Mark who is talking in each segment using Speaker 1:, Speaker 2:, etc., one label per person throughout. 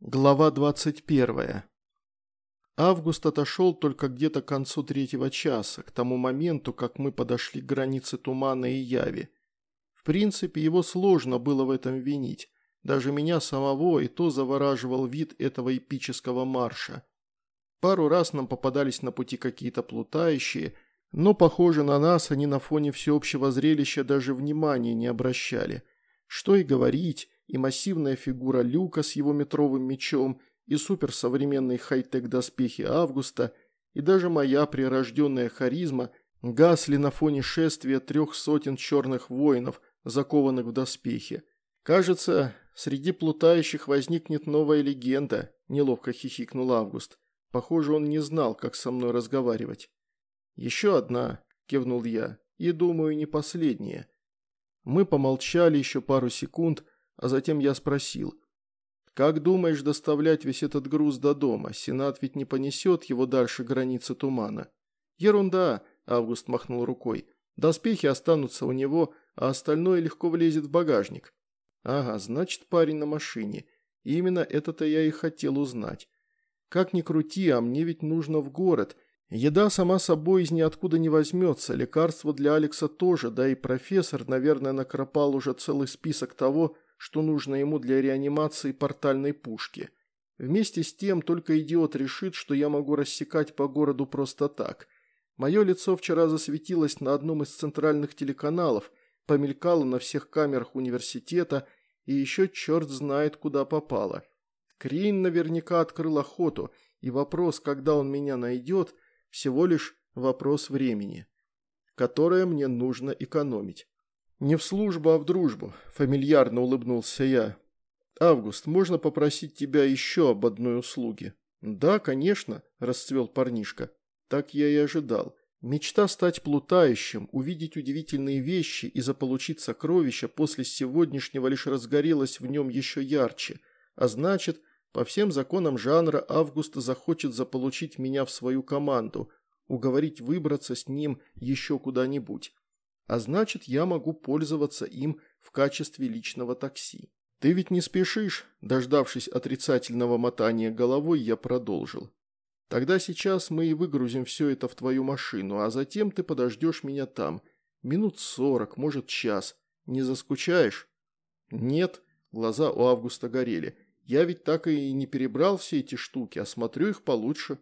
Speaker 1: Глава 21. Август отошел только где-то к концу третьего часа, к тому моменту, как мы подошли к границе тумана и яви. В принципе, его сложно было в этом винить. Даже меня самого и то завораживал вид этого эпического марша. Пару раз нам попадались на пути какие-то плутающие, но, похоже на нас, они на фоне всеобщего зрелища даже внимания не обращали. Что и говорить, и массивная фигура Люка с его метровым мечом, и суперсовременные хай-тек доспехи Августа, и даже моя прирожденная харизма гасли на фоне шествия трех сотен черных воинов, закованных в доспехи. Кажется, среди плутающих возникнет новая легенда, неловко хихикнул Август. Похоже, он не знал, как со мной разговаривать. «Еще одна», – кивнул я, – «и, думаю, не последняя». Мы помолчали еще пару секунд – а затем я спросил. «Как думаешь доставлять весь этот груз до дома? Сенат ведь не понесет его дальше границы тумана». «Ерунда», – Август махнул рукой. «Доспехи останутся у него, а остальное легко влезет в багажник». «Ага, значит, парень на машине. И именно это-то я и хотел узнать. Как ни крути, а мне ведь нужно в город. Еда сама собой из ниоткуда не возьмется, лекарства для Алекса тоже, да и профессор, наверное, накропал уже целый список того, что нужно ему для реанимации портальной пушки. Вместе с тем только идиот решит, что я могу рассекать по городу просто так. Мое лицо вчера засветилось на одном из центральных телеканалов, помелькало на всех камерах университета и еще черт знает куда попало. Крейн наверняка открыл охоту, и вопрос, когда он меня найдет, всего лишь вопрос времени, которое мне нужно экономить. «Не в службу, а в дружбу», – фамильярно улыбнулся я. «Август, можно попросить тебя еще об одной услуге?» «Да, конечно», – расцвел парнишка. Так я и ожидал. Мечта стать плутающим, увидеть удивительные вещи и заполучить сокровища после сегодняшнего лишь разгорелась в нем еще ярче, а значит, по всем законам жанра Август захочет заполучить меня в свою команду, уговорить выбраться с ним еще куда-нибудь а значит, я могу пользоваться им в качестве личного такси. Ты ведь не спешишь? Дождавшись отрицательного мотания головой, я продолжил. Тогда сейчас мы и выгрузим все это в твою машину, а затем ты подождешь меня там. Минут сорок, может час. Не заскучаешь? Нет, глаза у Августа горели. Я ведь так и не перебрал все эти штуки, а смотрю их получше.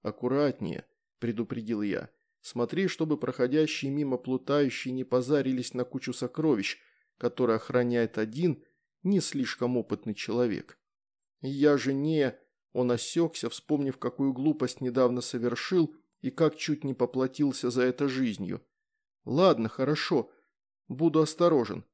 Speaker 1: Аккуратнее, предупредил я. Смотри, чтобы проходящие мимо плутающие не позарились на кучу сокровищ, которые охраняет один не слишком опытный человек. Я же не... Он осекся, вспомнив, какую глупость недавно совершил и как чуть не поплатился за это жизнью. Ладно, хорошо, буду осторожен.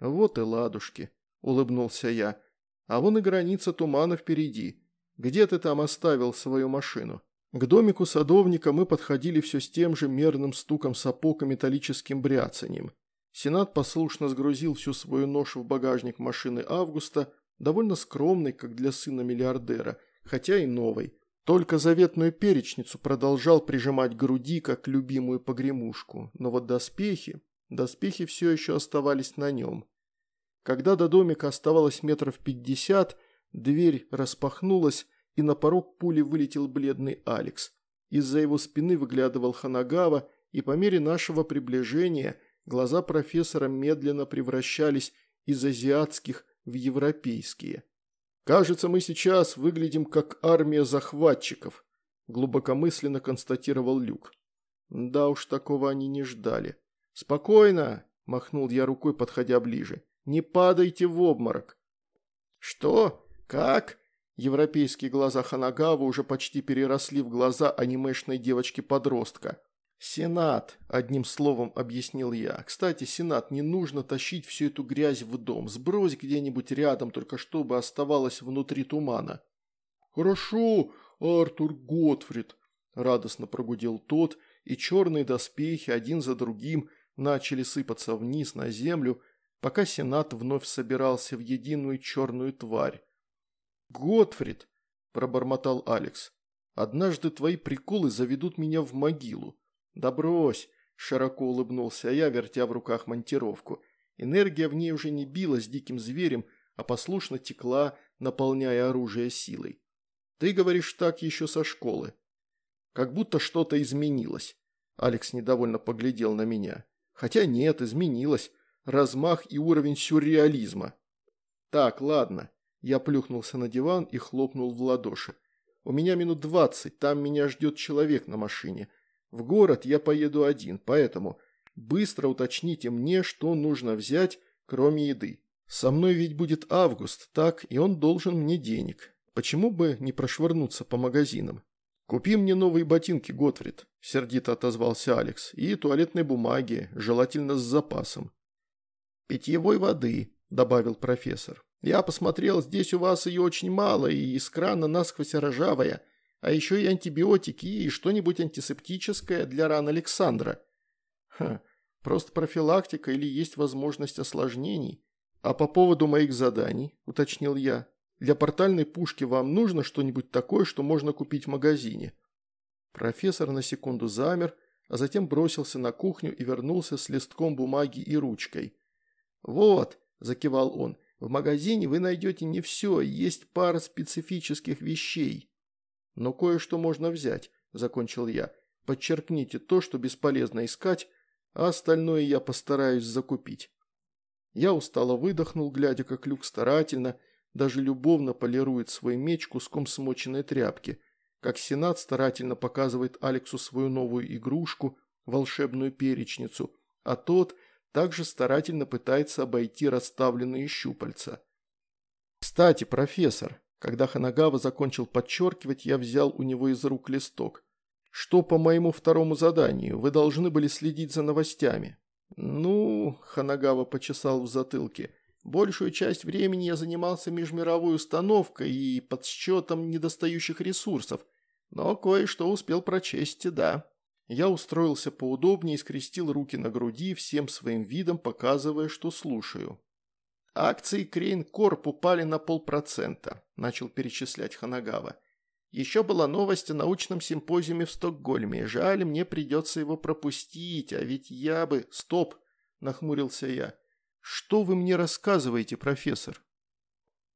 Speaker 1: Вот и ладушки, улыбнулся я. А вон и граница тумана впереди. Где ты там оставил свою машину? К домику садовника мы подходили все с тем же мерным стуком сапог и металлическим бряцанием. Сенат послушно сгрузил всю свою ношу в багажник машины Августа, довольно скромной, как для сына миллиардера, хотя и новой. Только заветную перечницу продолжал прижимать к груди, как любимую погремушку, но вот доспехи, доспехи все еще оставались на нем. Когда до домика оставалось метров пятьдесят, дверь распахнулась, и на порог пули вылетел бледный Алекс. Из-за его спины выглядывал Ханагава, и по мере нашего приближения глаза профессора медленно превращались из азиатских в европейские. «Кажется, мы сейчас выглядим как армия захватчиков», – глубокомысленно констатировал Люк. Да уж, такого они не ждали. «Спокойно!» – махнул я рукой, подходя ближе. «Не падайте в обморок!» «Что? Как?» Европейские глаза Ханагава уже почти переросли в глаза анимешной девочки-подростка. «Сенат», – одним словом объяснил я. «Кстати, Сенат, не нужно тащить всю эту грязь в дом. Сбрось где-нибудь рядом, только чтобы оставалось внутри тумана». «Хорошо, Артур Готфрид», – радостно прогудел тот, и черные доспехи один за другим начали сыпаться вниз на землю, пока Сенат вновь собирался в единую черную тварь. «Готфрид!» – пробормотал Алекс. «Однажды твои приколы заведут меня в могилу». «Да брось!» – широко улыбнулся я, вертя в руках монтировку. Энергия в ней уже не билась диким зверем, а послушно текла, наполняя оружие силой. «Ты говоришь так еще со школы. Как будто что-то изменилось». Алекс недовольно поглядел на меня. «Хотя нет, изменилось. Размах и уровень сюрреализма». «Так, ладно». Я плюхнулся на диван и хлопнул в ладоши. «У меня минут двадцать, там меня ждет человек на машине. В город я поеду один, поэтому быстро уточните мне, что нужно взять, кроме еды. Со мной ведь будет Август, так, и он должен мне денег. Почему бы не прошвырнуться по магазинам? «Купи мне новые ботинки, Готфрид», – сердито отозвался Алекс, – «и туалетной бумаги, желательно с запасом». «Питьевой воды», – добавил профессор. «Я посмотрел, здесь у вас ее очень мало, и из крана насквозь ржавая, а еще и антибиотики, и что-нибудь антисептическое для ран Александра». «Ха, просто профилактика или есть возможность осложнений?» «А по поводу моих заданий», – уточнил я, – «для портальной пушки вам нужно что-нибудь такое, что можно купить в магазине?» Профессор на секунду замер, а затем бросился на кухню и вернулся с листком бумаги и ручкой. «Вот», – закивал он, – «в магазине вы найдете не все, есть пара специфических вещей». «Но кое-что можно взять», – закончил я. «Подчеркните то, что бесполезно искать, а остальное я постараюсь закупить». Я устало выдохнул, глядя, как Люк старательно, даже любовно полирует свой меч куском смоченной тряпки, как Сенат старательно показывает Алексу свою новую игрушку, волшебную перечницу, а тот также старательно пытается обойти расставленные щупальца. «Кстати, профессор», когда Ханагава закончил подчеркивать, я взял у него из рук листок. «Что по моему второму заданию? Вы должны были следить за новостями». «Ну...» – Ханагава почесал в затылке. «Большую часть времени я занимался межмировой установкой и подсчетом недостающих ресурсов, но кое-что успел прочесть, да». Я устроился поудобнее и скрестил руки на груди, всем своим видом показывая, что слушаю. «Акции Крейн Корп упали на полпроцента», – начал перечислять Ханагава. Еще была новость о научном симпозиуме в Стокгольме. Жаль, мне придется его пропустить, а ведь я бы... Стоп, нахмурился я. Что вы мне рассказываете, профессор?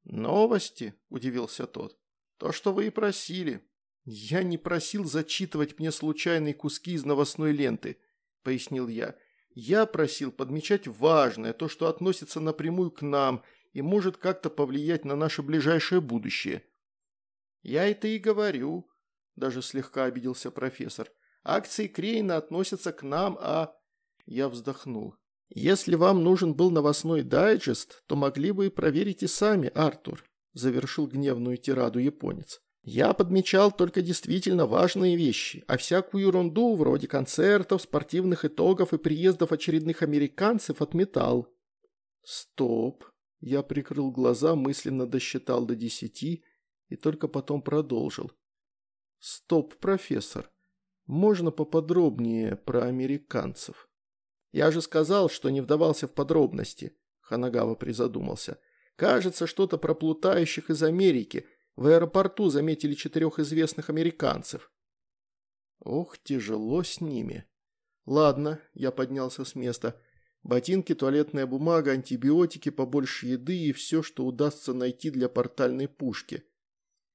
Speaker 1: Новости, удивился тот. То, что вы и просили. Я не просил зачитывать мне случайные куски из новостной ленты, пояснил я. Я просил подмечать важное, то, что относится напрямую к нам и может как-то повлиять на наше ближайшее будущее. «Я это и говорю», – даже слегка обиделся профессор. «Акции Крейна относятся к нам, а...» Я вздохнул. «Если вам нужен был новостной дайджест, то могли бы и проверить и сами, Артур», – завершил гневную тираду японец. «Я подмечал только действительно важные вещи, а всякую ерунду, вроде концертов, спортивных итогов и приездов очередных американцев, отметал». «Стоп!» Я прикрыл глаза, мысленно досчитал до десяти и только потом продолжил. «Стоп, профессор. Можно поподробнее про американцев?» «Я же сказал, что не вдавался в подробности», – Ханагава призадумался. «Кажется, что-то про плутающих из Америки. В аэропорту заметили четырех известных американцев». «Ох, тяжело с ними». «Ладно», – я поднялся с места. «Ботинки, туалетная бумага, антибиотики, побольше еды и все, что удастся найти для портальной пушки.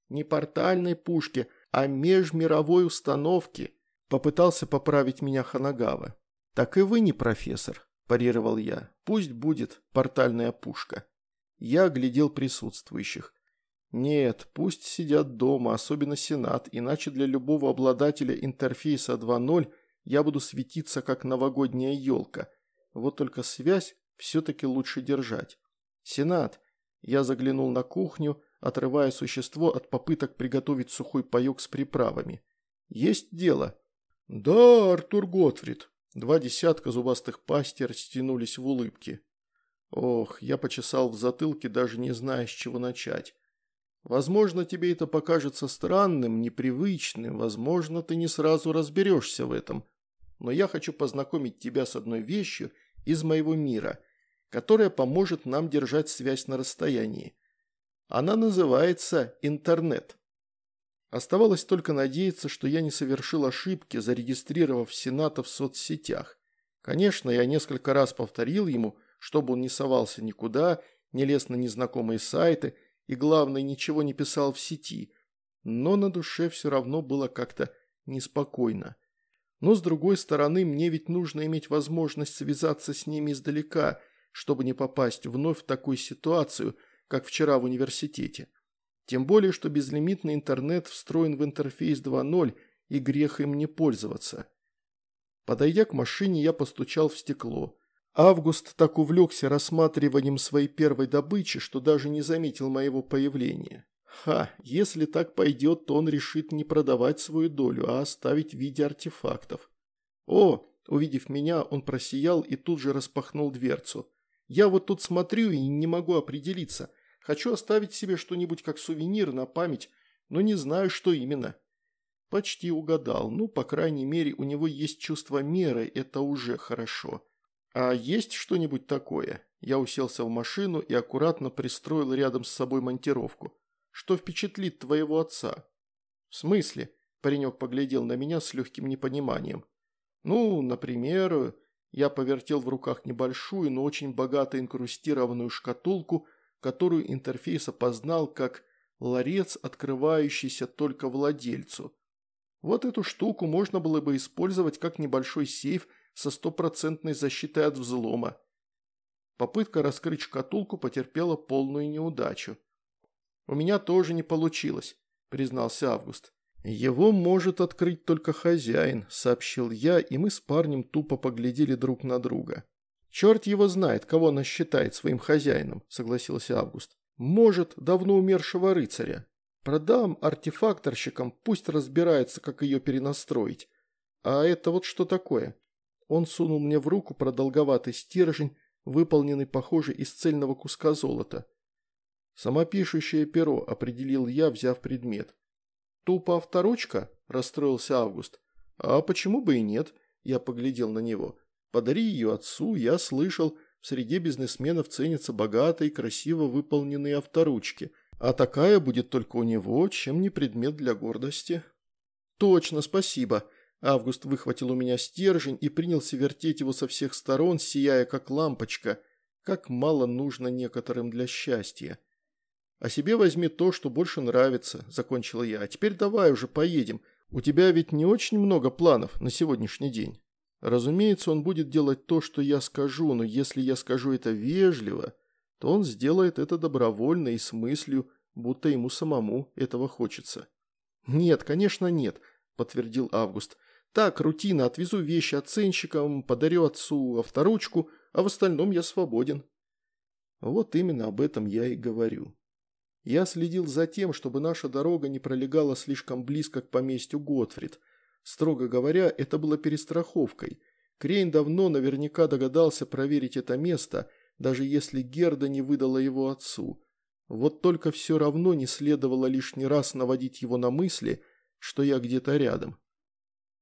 Speaker 1: Не портальной пушки, а межмировой установки. Попытался поправить меня Ханагава. Так и вы не профессор, парировал я. Пусть будет портальная пушка. Я глядел присутствующих. Нет, пусть сидят дома, особенно Сенат, иначе для любого обладателя интерфейса 2.0 я буду светиться как новогодняя елка. Вот только связь все-таки лучше держать. Сенат. Я заглянул на кухню, отрывая существо от попыток приготовить сухой паёк с приправами. «Есть дело?» «Да, Артур Готфрид». Два десятка зубастых пастей растянулись в улыбке. Ох, я почесал в затылке, даже не зная, с чего начать. Возможно, тебе это покажется странным, непривычным, возможно, ты не сразу разберешься в этом. Но я хочу познакомить тебя с одной вещью из моего мира, которая поможет нам держать связь на расстоянии. Она называется интернет. Оставалось только надеяться, что я не совершил ошибки, зарегистрировав Сената в соцсетях. Конечно, я несколько раз повторил ему, чтобы он не совался никуда, не лез на незнакомые сайты и, главное, ничего не писал в сети. Но на душе все равно было как-то неспокойно. Но, с другой стороны, мне ведь нужно иметь возможность связаться с ними издалека, чтобы не попасть вновь в такую ситуацию, как вчера в университете. Тем более, что безлимитный интернет встроен в интерфейс 2.0, и грех им не пользоваться. Подойдя к машине, я постучал в стекло. Август так увлекся рассматриванием своей первой добычи, что даже не заметил моего появления. Ха, если так пойдет, то он решит не продавать свою долю, а оставить в виде артефактов. О, увидев меня, он просиял и тут же распахнул дверцу. Я вот тут смотрю и не могу определиться. Хочу оставить себе что-нибудь как сувенир на память, но не знаю, что именно. Почти угадал. Ну, по крайней мере, у него есть чувство меры, это уже хорошо. А есть что-нибудь такое? Я уселся в машину и аккуратно пристроил рядом с собой монтировку. Что впечатлит твоего отца? В смысле? Паренек поглядел на меня с легким непониманием. Ну, например, я повертел в руках небольшую, но очень богато инкрустированную шкатулку, которую интерфейс опознал как ларец, открывающийся только владельцу. Вот эту штуку можно было бы использовать как небольшой сейф со стопроцентной защитой от взлома. Попытка раскрыть шкатулку потерпела полную неудачу. «У меня тоже не получилось», – признался Август. «Его может открыть только хозяин», – сообщил я, и мы с парнем тупо поглядели друг на друга. «Черт его знает, кого она считает своим хозяином», – согласился Август. «Может, давно умершего рыцаря. Продам артефакторщикам, пусть разбираются, как ее перенастроить. А это вот что такое? Он сунул мне в руку продолговатый стержень, выполненный, похоже, из цельного куска золота. Самопишущее перо, определил я, взяв предмет. Тупо авторучка? Расстроился Август. А почему бы и нет? Я поглядел на него. Подари ее отцу, я слышал, в среде бизнесменов ценятся богатые, красиво выполненные авторучки – а такая будет только у него, чем не предмет для гордости. Точно, спасибо. Август выхватил у меня стержень и принялся вертеть его со всех сторон, сияя как лампочка. Как мало нужно некоторым для счастья. «А себе возьми то, что больше нравится», – закончила я. «А теперь давай уже поедем. У тебя ведь не очень много планов на сегодняшний день». Разумеется, он будет делать то, что я скажу, но если я скажу это вежливо, то он сделает это добровольно и с мыслью, будто ему самому этого хочется. «Нет, конечно нет», – подтвердил Август. «Так, рутина, отвезу вещи оценщикам, подарю отцу авторучку, а в остальном я свободен». Вот именно об этом я и говорю. Я следил за тем, чтобы наша дорога не пролегала слишком близко к поместью Готфрид. Строго говоря, это было перестраховкой. Крейн давно наверняка догадался проверить это место – даже если Герда не выдала его отцу. Вот только все равно не следовало лишний раз наводить его на мысли, что я где-то рядом.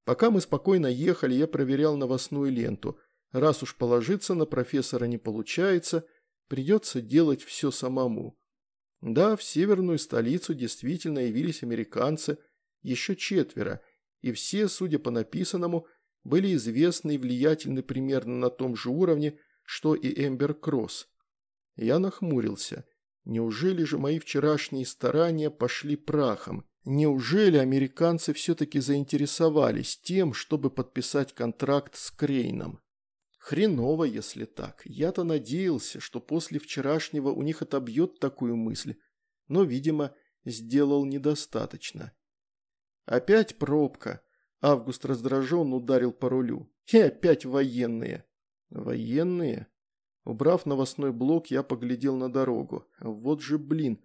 Speaker 1: Пока мы спокойно ехали, я проверял новостную ленту. Раз уж положиться на профессора не получается, придется делать все самому. Да, в северную столицу действительно явились американцы, еще четверо, и все, судя по написанному, были известны и влиятельны примерно на том же уровне, что и Эмбер Кросс. Я нахмурился. Неужели же мои вчерашние старания пошли прахом? Неужели американцы все-таки заинтересовались тем, чтобы подписать контракт с Крейном? Хреново, если так. Я-то надеялся, что после вчерашнего у них отобьет такую мысль, но, видимо, сделал недостаточно. Опять пробка. Август раздраженно ударил по рулю. И опять военные. Военные? Убрав новостной блок, я поглядел на дорогу. Вот же блин,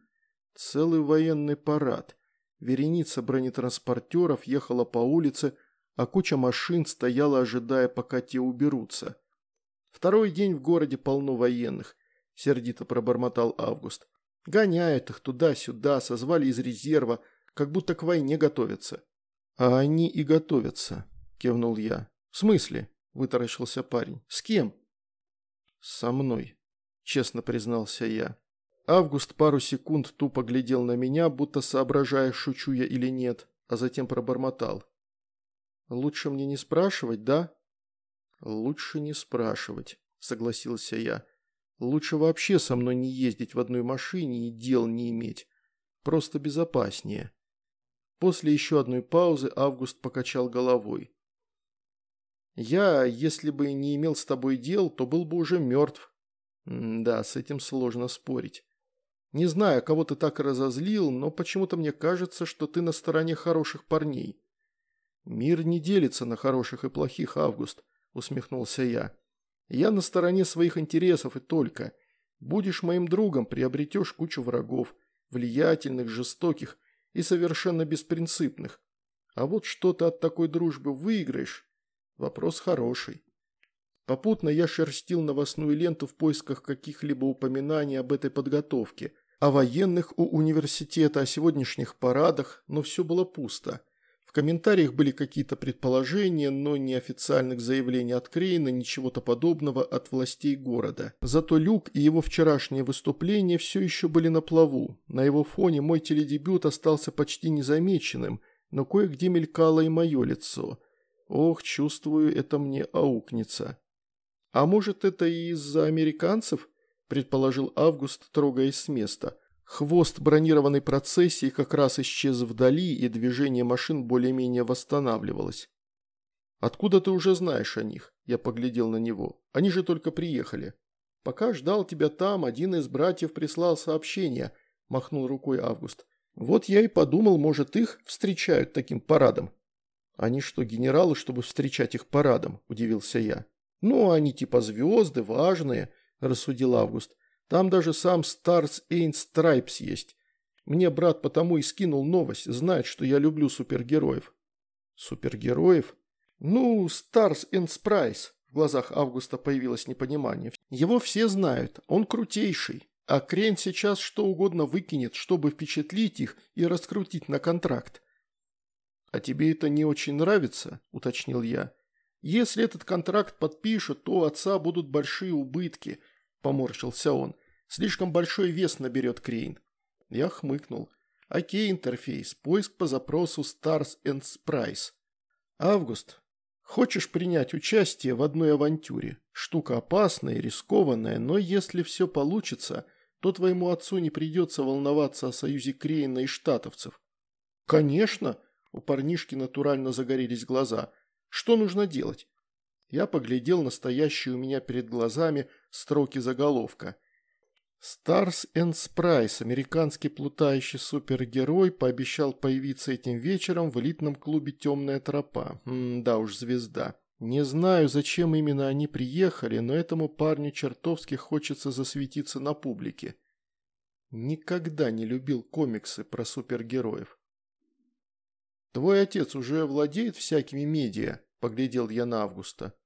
Speaker 1: целый военный парад. Вереница бронетранспортеров ехала по улице, а куча машин стояла, ожидая, пока те уберутся. Второй день в городе полно военных, сердито пробормотал Август. Гоняют их туда-сюда, созвали из резерва, как будто к войне готовятся. А они и готовятся, кивнул я. В смысле? вытаращился парень. «С кем?» «Со мной», – честно признался я. Август пару секунд тупо глядел на меня, будто соображая, шучу я или нет, а затем пробормотал. «Лучше мне не спрашивать, да?» «Лучше не спрашивать», – согласился я. Лучше вообще со мной не ездить в одной машине и дел не иметь. Просто безопаснее. После еще одной паузы Август покачал головой. «Я, если бы не имел с тобой дел, то был бы уже мертв». «Да, с этим сложно спорить. Не знаю, кого ты так разозлил, но почему-то мне кажется, что ты на стороне хороших парней». «Мир не делится на хороших и плохих, Август», – усмехнулся я. «Я на стороне своих интересов и только. Будешь моим другом, приобретешь кучу врагов, влиятельных, жестоких и совершенно беспринципных. А вот что ты от такой дружбы выиграешь, Вопрос хороший. Попутно я шерстил новостную ленту в поисках каких-либо упоминаний об этой подготовке, о военных у университета, о сегодняшних парадах, но все было пусто. В комментариях были какие-то предположения, но ни официальных заявлений от Крейна, ни чего-то подобного от властей города. Зато Люк и его вчерашнее выступление все еще были на плаву. На его фоне мой теледебют остался почти незамеченным, но кое-где мелькало и мое лицо – Ох, чувствую, это мне аукнется. А может, это и из-за американцев? Предположил Август, трогаясь с места. Хвост бронированной процессии как раз исчез вдали, и движение машин более-менее восстанавливалось. «Откуда ты уже знаешь о них?» Я поглядел на него. «Они же только приехали». «Пока ждал тебя там, один из братьев прислал сообщение», – махнул рукой Август. «Вот я и подумал, может, их встречают таким парадом». «Они что, генералы, чтобы встречать их парадом?» – удивился я. «Ну, они типа звезды, важные», – рассудил Август. «Там даже сам Stars Ain't Stripes есть. Мне брат потому и скинул новость, знает, что я люблю супергероев». «Супергероев?» «Ну, Stars and Sprice», – в глазах Августа появилось непонимание. «Его все знают, он крутейший, а Крен сейчас что угодно выкинет, чтобы впечатлить их и раскрутить на контракт. «А тебе это не очень нравится?» – уточнил я. «Если этот контракт подпишут, то у отца будут большие убытки», – поморщился он. «Слишком большой вес наберет Крейн». Я хмыкнул. «Окей, интерфейс. Поиск по запросу Stars and Sprice. Август. Хочешь принять участие в одной авантюре? Штука опасная и рискованная, но если все получится, то твоему отцу не придется волноваться о союзе Крейна и штатовцев». «Конечно!» У парнишки натурально загорелись глаза. Что нужно делать? Я поглядел на стоящие у меня перед глазами строки заголовка. Stars and Sprice, американский плутающий супергерой, пообещал появиться этим вечером в элитном клубе «Темная тропа». М да уж, звезда. Не знаю, зачем именно они приехали, но этому парню чертовски хочется засветиться на публике. Никогда не любил комиксы про супергероев. «Твой отец уже владеет всякими медиа?» – поглядел я на Августа.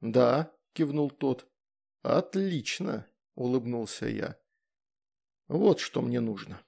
Speaker 1: «Да», – кивнул тот. «Отлично», – улыбнулся я. «Вот что мне нужно».